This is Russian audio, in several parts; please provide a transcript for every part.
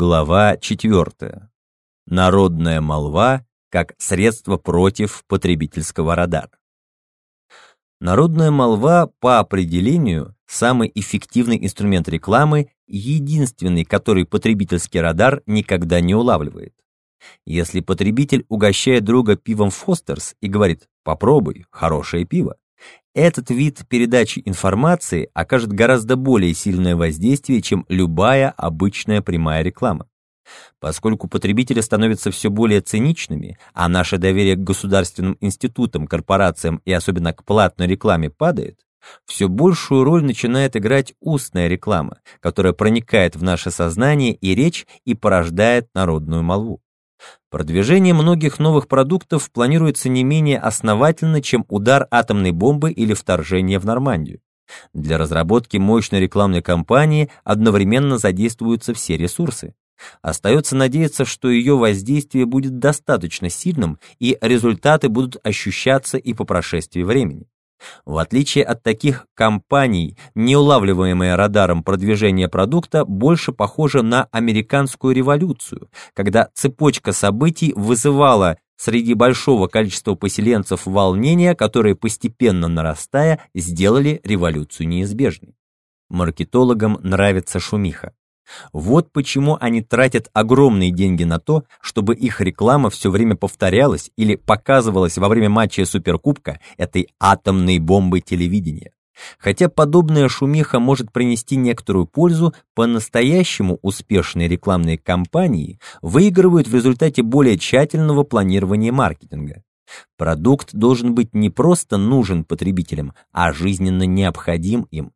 Глава 4. Народная молва как средство против потребительского радара. Народная молва по определению самый эффективный инструмент рекламы, единственный, который потребительский радар никогда не улавливает. Если потребитель угощает друга пивом Фостерс и говорит «попробуй, хорошее пиво», этот вид передачи информации окажет гораздо более сильное воздействие, чем любая обычная прямая реклама. Поскольку потребители становятся все более циничными, а наше доверие к государственным институтам, корпорациям и особенно к платной рекламе падает, все большую роль начинает играть устная реклама, которая проникает в наше сознание и речь и порождает народную молву. Продвижение многих новых продуктов планируется не менее основательно, чем удар атомной бомбы или вторжение в Нормандию. Для разработки мощной рекламной кампании одновременно задействуются все ресурсы. Остается надеяться, что ее воздействие будет достаточно сильным и результаты будут ощущаться и по прошествии времени. В отличие от таких компаний, неулавливаемое радаром продвижение продукта больше похоже на американскую революцию, когда цепочка событий вызывала среди большого количества поселенцев волнения, которые, постепенно нарастая, сделали революцию неизбежной. Маркетологам нравится шумиха. Вот почему они тратят огромные деньги на то, чтобы их реклама все время повторялась или показывалась во время матча Суперкубка этой атомной бомбы телевидения. Хотя подобная шумиха может принести некоторую пользу, по-настоящему успешные рекламные кампании выигрывают в результате более тщательного планирования маркетинга. Продукт должен быть не просто нужен потребителям, а жизненно необходим им.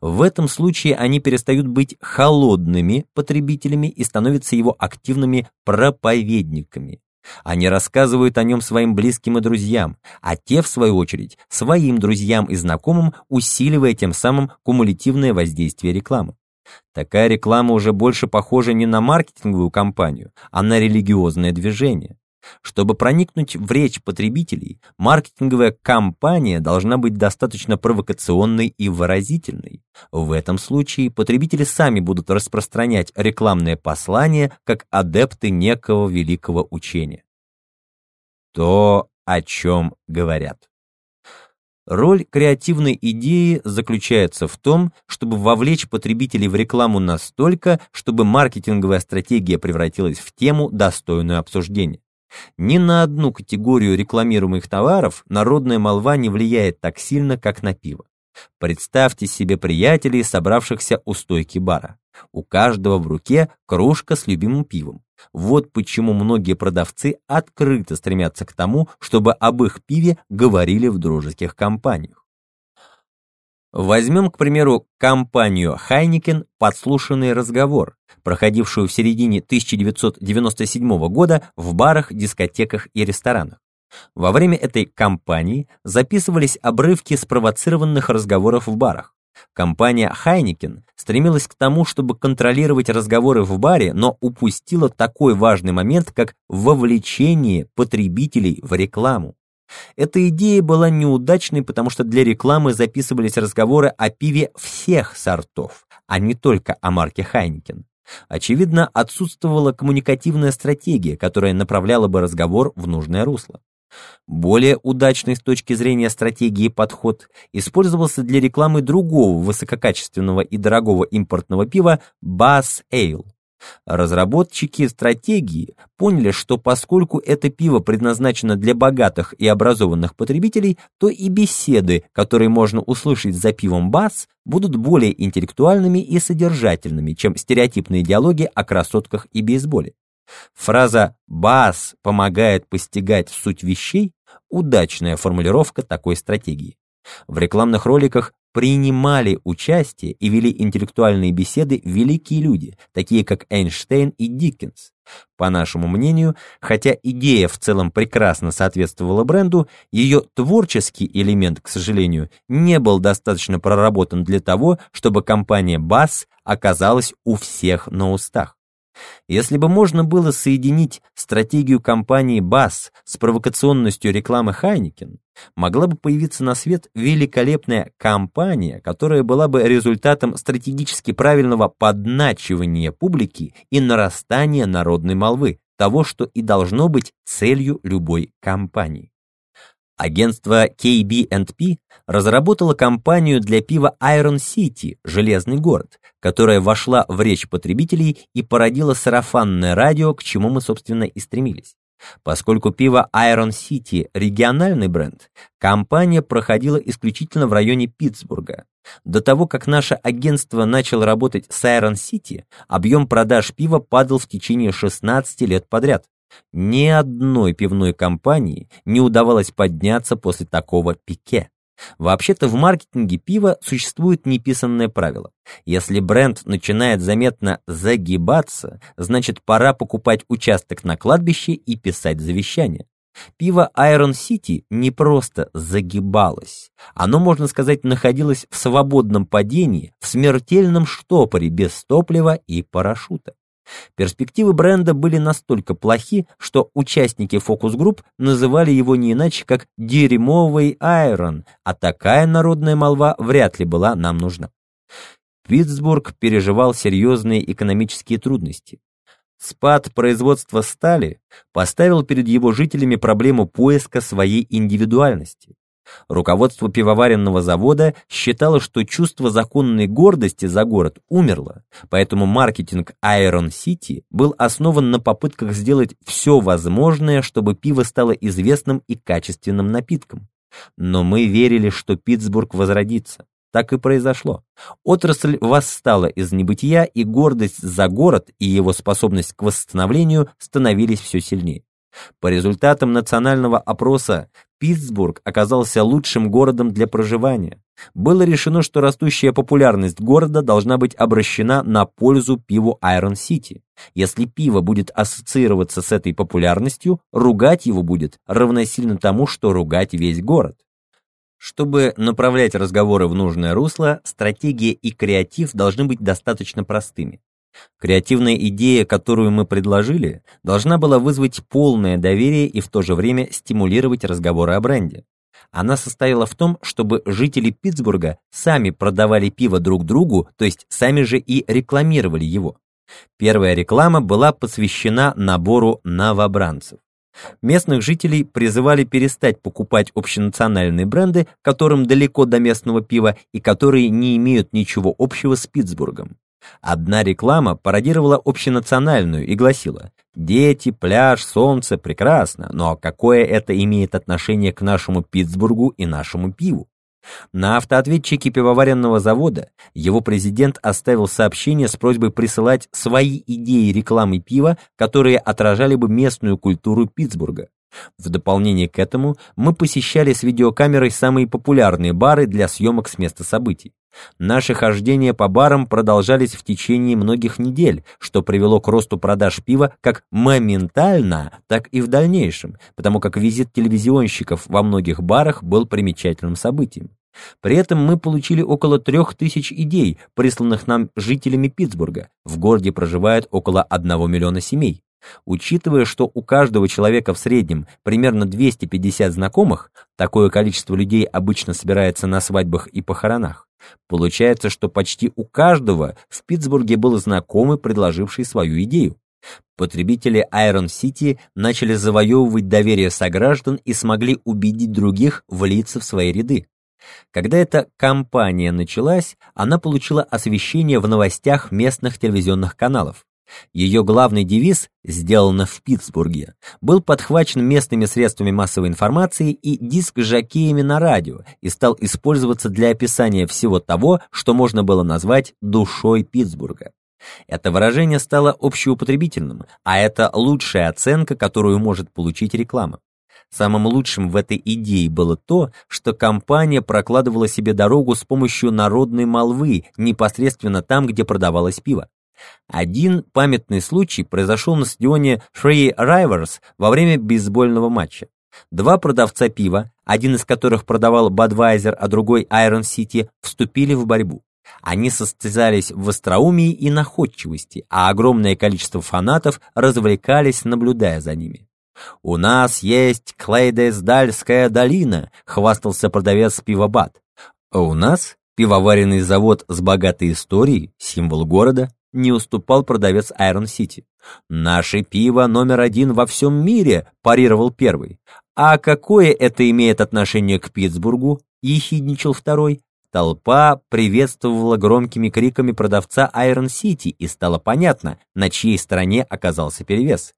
В этом случае они перестают быть холодными потребителями и становятся его активными проповедниками. Они рассказывают о нем своим близким и друзьям, а те, в свою очередь, своим друзьям и знакомым, усиливая тем самым кумулятивное воздействие рекламы. Такая реклама уже больше похожа не на маркетинговую кампанию, а на религиозное движение. Чтобы проникнуть в речь потребителей, маркетинговая кампания должна быть достаточно провокационной и выразительной. В этом случае потребители сами будут распространять рекламное послание как адепты некого великого учения. То, о чем говорят. Роль креативной идеи заключается в том, чтобы вовлечь потребителей в рекламу настолько, чтобы маркетинговая стратегия превратилась в тему, достойную обсуждения. Ни на одну категорию рекламируемых товаров народная молва не влияет так сильно, как на пиво. Представьте себе приятелей, собравшихся у стойки бара. У каждого в руке кружка с любимым пивом. Вот почему многие продавцы открыто стремятся к тому, чтобы об их пиве говорили в дружеских компаниях. Возьмем, к примеру, компанию Heineken «Подслушанный разговор», проходившую в середине 1997 года в барах, дискотеках и ресторанах. Во время этой кампании записывались обрывки спровоцированных разговоров в барах. Компания Heineken стремилась к тому, чтобы контролировать разговоры в баре, но упустила такой важный момент, как вовлечение потребителей в рекламу. Эта идея была неудачной, потому что для рекламы записывались разговоры о пиве всех сортов, а не только о марке Хайнекен. Очевидно, отсутствовала коммуникативная стратегия, которая направляла бы разговор в нужное русло. Более удачный с точки зрения стратегии подход использовался для рекламы другого высококачественного и дорогого импортного пива Bass Ale. Разработчики стратегии поняли, что поскольку это пиво предназначено для богатых и образованных потребителей, то и беседы, которые можно услышать за пивом бас, будут более интеллектуальными и содержательными, чем стереотипные диалоги о красотках и бейсболе. Фраза «бас помогает постигать суть вещей» – удачная формулировка такой стратегии. В рекламных роликах принимали участие и вели интеллектуальные беседы великие люди, такие как Эйнштейн и Диккенс. По нашему мнению, хотя идея в целом прекрасно соответствовала бренду, ее творческий элемент, к сожалению, не был достаточно проработан для того, чтобы компания Bass оказалась у всех на устах. Если бы можно было соединить стратегию компании Bass с провокационностью рекламы Heineken, могла бы появиться на свет великолепная компания, которая была бы результатом стратегически правильного подначивания публики и нарастания народной молвы, того, что и должно быть целью любой компании. Агентство KB&P разработало кампанию для пива Iron City «Железный город», которая вошла в речь потребителей и породила сарафанное радио, к чему мы, собственно, и стремились. Поскольку пиво Iron City – региональный бренд, кампания проходила исключительно в районе Питтсбурга. До того, как наше агентство начало работать с Iron City, объем продаж пива падал в течение 16 лет подряд. Ни одной пивной компании не удавалось подняться после такого пике. Вообще-то в маркетинге пива существует неписанное правило. Если бренд начинает заметно загибаться, значит пора покупать участок на кладбище и писать завещание. Пиво Iron City не просто загибалось. Оно, можно сказать, находилось в свободном падении, в смертельном штопоре без топлива и парашюта. Перспективы бренда были настолько плохи, что участники фокус-групп называли его не иначе, как «дерьмовый айрон», а такая народная молва вряд ли была нам нужна. Питтсбург переживал серьезные экономические трудности. Спад производства стали поставил перед его жителями проблему поиска своей индивидуальности. Руководство пивоваренного завода считало, что чувство законной гордости за город умерло, поэтому маркетинг Iron City был основан на попытках сделать все возможное, чтобы пиво стало известным и качественным напитком. Но мы верили, что Питтсбург возродится. Так и произошло. Отрасль восстала из небытия, и гордость за город и его способность к восстановлению становились все сильнее. По результатам национального опроса Питтсбург оказался лучшим городом для проживания. Было решено, что растущая популярность города должна быть обращена на пользу пиву Iron City. Если пиво будет ассоциироваться с этой популярностью, ругать его будет равносильно тому, что ругать весь город. Чтобы направлять разговоры в нужное русло, стратегия и креатив должны быть достаточно простыми. Креативная идея, которую мы предложили, должна была вызвать полное доверие и в то же время стимулировать разговоры о бренде. Она состояла в том, чтобы жители Питтсбурга сами продавали пиво друг другу, то есть сами же и рекламировали его. Первая реклама была посвящена набору новобранцев. Местных жителей призывали перестать покупать общенациональные бренды, которым далеко до местного пива и которые не имеют ничего общего с Питтсбургом. Одна реклама пародировала общенациональную и гласила «Дети, пляж, солнце, прекрасно, но какое это имеет отношение к нашему Питтсбургу и нашему пиву?» На автоответчике пивоваренного завода его президент оставил сообщение с просьбой присылать свои идеи рекламы пива, которые отражали бы местную культуру Питтсбурга. В дополнение к этому мы посещали с видеокамерой самые популярные бары для съемок с места событий. Наши хождения по барам продолжались в течение многих недель, что привело к росту продаж пива как моментально, так и в дальнейшем, потому как визит телевизионщиков во многих барах был примечательным событием. При этом мы получили около трех тысяч идей, присланных нам жителями Питтсбурга. В городе проживает около одного миллиона семей. Учитывая, что у каждого человека в среднем примерно 250 знакомых, такое количество людей обычно собирается на свадьбах и похоронах, получается, что почти у каждого в Питтсбурге был знакомый, предложивший свою идею. Потребители Iron City начали завоевывать доверие сограждан и смогли убедить других влиться в свои ряды. Когда эта кампания началась, она получила освещение в новостях местных телевизионных каналов. Ее главный девиз «Сделано в Питтсбурге» был подхвачен местными средствами массовой информации и диск-жокеями на радио и стал использоваться для описания всего того, что можно было назвать «душой Питтсбурга». Это выражение стало общеупотребительным, а это лучшая оценка, которую может получить реклама. Самым лучшим в этой идее было то, что компания прокладывала себе дорогу с помощью народной молвы непосредственно там, где продавалось пиво. Один памятный случай произошел на стадионе Three Rivers во время бейсбольного матча. Два продавца пива, один из которых продавал Budweiser, а другой Iron City, вступили в борьбу. Они состязались в остроумии и находчивости, а огромное количество фанатов развлекались, наблюдая за ними. «У нас есть Клейдесдальская долина», — хвастался продавец пивобат. «А у нас пивоваренный завод с богатой историей, символ города, не уступал продавец Айрон Сити. «Наше пиво номер один во всем мире», — парировал первый. «А какое это имеет отношение к Питтсбургу?» — ехидничал второй. Толпа приветствовала громкими криками продавца Айрон Сити, и стало понятно, на чьей стороне оказался перевес.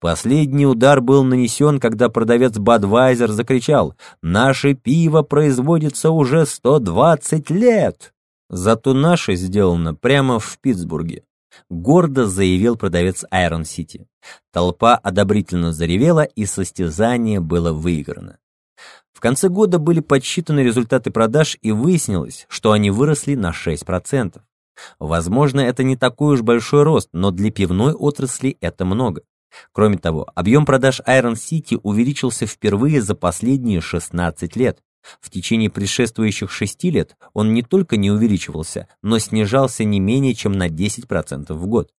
Последний удар был нанесен, когда продавец Бадвайзер закричал «Наше пиво производится уже 120 лет!» Зато наше сделано прямо в Питтсбурге. Гордо заявил продавец Айрон Сити. Толпа одобрительно заревела, и состязание было выиграно. В конце года были подсчитаны результаты продаж и выяснилось, что они выросли на 6%. Возможно, это не такой уж большой рост, но для пивной отрасли это много. Кроме того, объем продаж Iron City увеличился впервые за последние 16 лет. В течение предшествующих 6 лет он не только не увеличивался, но снижался не менее чем на 10% в год.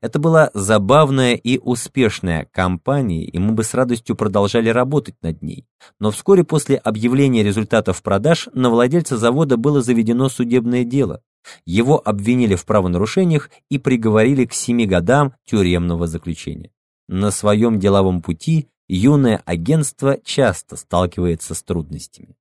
Это была забавная и успешная кампания, и мы бы с радостью продолжали работать над ней. Но вскоре после объявления результатов продаж на владельца завода было заведено судебное дело. Его обвинили в правонарушениях и приговорили к семи годам тюремного заключения. На своем деловом пути юное агентство часто сталкивается с трудностями.